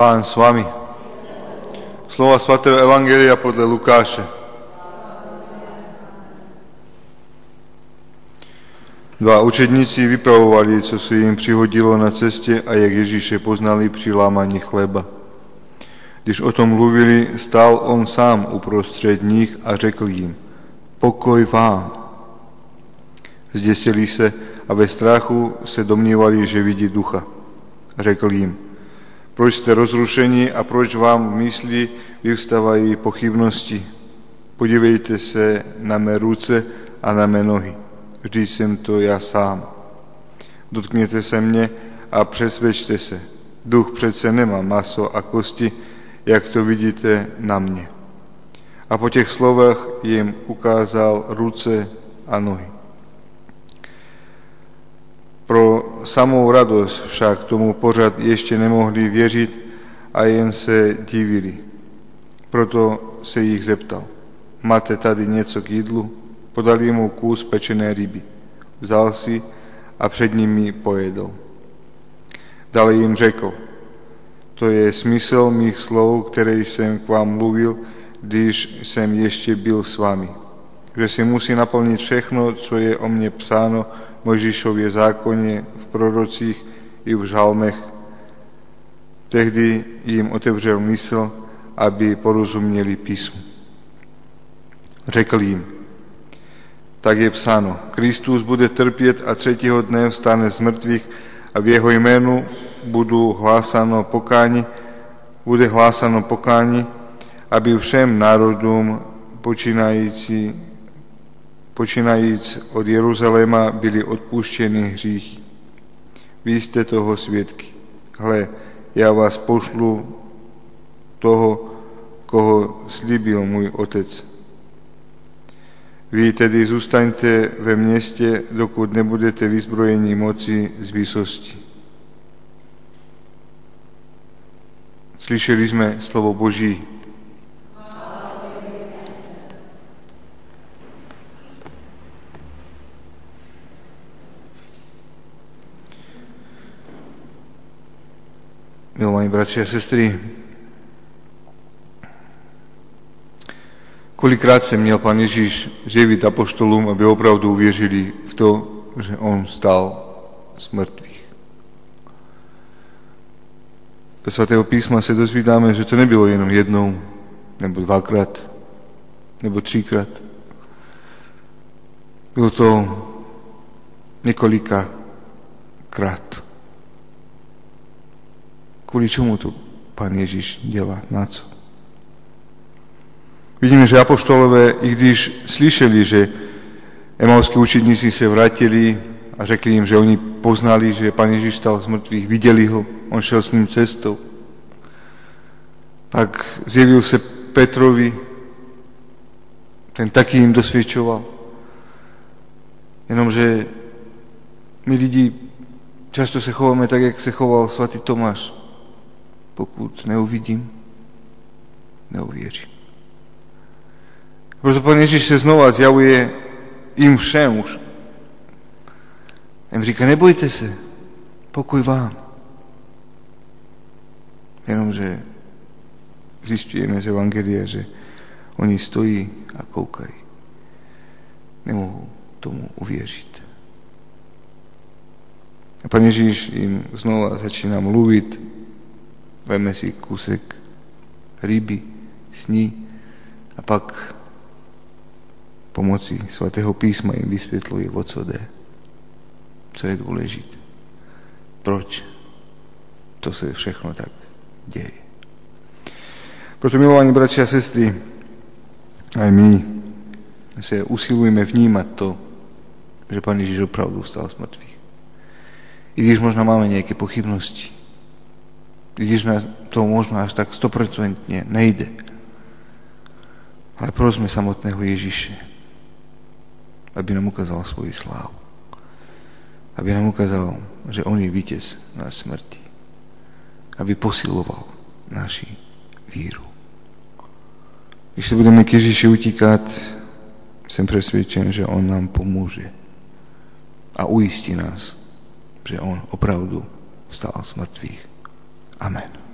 Pán s vami. Slova svatého Evangelia podľa Lukáše. Dva učedníci vypravovali, co se jim přihodilo na cestě a jak Ježíše poznali při lámaní chleba. Když o tom mluvili, stál on sám uprostřed nich a řekl jim, pokoj vám. Zdesili se a ve strachu se domnívali, že vidí ducha. Řekl jim, jste rozrušení a proč vám v mysli vyvstávají pochybnosti? Podívejte se na mé ruce a na mé nohy. Vždyť jsem to já sám. Dotkněte se mě a přesvědčte se. Duch přece nemá maso a kosti, jak to vidíte na mě. A po těch slovech jim ukázal ruce a nohy. Pro samou radost však tomu pořad ještě nemohli věřit a jen se divili. Proto se jich zeptal, máte tady něco k jídlu? Podali mu kus pečené ryby. Vzal si a před nimi pojedl. Dále jim řekl, to je smysl mých slov, které jsem k vám mluvil, když jsem ještě byl s vámi. Že si musí naplnit všechno, co je o mně psáno v Mojžišově zákoně, v prorocích i v žalmech. Tehdy jim otevřel mysl, aby porozuměli písmu. Řekl jim, tak je psáno, Kristus bude trpět a třetího dne vstane z mrtvých a v jeho jménu budú hlásano pokáni, bude hlásano pokáni, aby všem národom počínající, počínajíc od Jeruzaléma byli odpuštěny hříchy. Vy jste toho svědky. Hle, já vás pošlu toho, koho slíbil můj otec. Vy tedy zůstaňte ve městě, dokud nebudete vyzbrojení moci z výsosti. Slyšeli sme slovo Boží. Milovaní bratři a sestry, kolikrát se měl pan Ježíš živit apoštolům, aby opravdu uvěřili v to, že on stal z mrtvých. Do svatého písma se dozvídáme, že to nebylo jenom jednou, nebo dvakrát, nebo třikrát. Bylo to krát. Kvůli čemu to Pán dělá? Na co? Vidíme, že apoštolové, i když slyšeli, že emalskí učedníci se vrátili a řekli jim, že oni poznali, že Pán Ježíš stal z mŕtvych, viděli ho, on šel s ním cestou. Pak zjevil se Petrovi, ten taky jim dosvědčoval. Jenomže my lidi často se chováme tak, jak se choval svatý Tomáš. Pokud neuvidím, neuvěřím. Proto Pán Ježíš se znova zjavuje im všem už. Jim říká, nebojte se, pokoj vám. Jenomže zistujeme z Evangelia, že oni stojí a koukají. Nemohou tomu uvěřit. A Pán Ježíš jim znova začíná mluvit, veme si kusek ryby, sní a pak pomocí svatého písma im vysvětluje, o co je důležité, proč to se všechno tak děje. Proto, milovaní bratři a sestry, aj my se usilujeme vnímať to, že Pán Ježíš opravdu vstal z mŕtvych. I když možno máme nejaké pochybnosti, nás to možno až tak stoprocentne nejde, ale prosme samotného Ježíše, aby nám ukázal svoju slávu. Aby nám ukázal, že On je vítěz na smrti. Aby posiloval naši víru. Když se budeme k Ježíši utíkat, jsem přesvědčen, že On nám pomůže a ujistí nás, že On opravdu vstal z mŕtvych. Amen.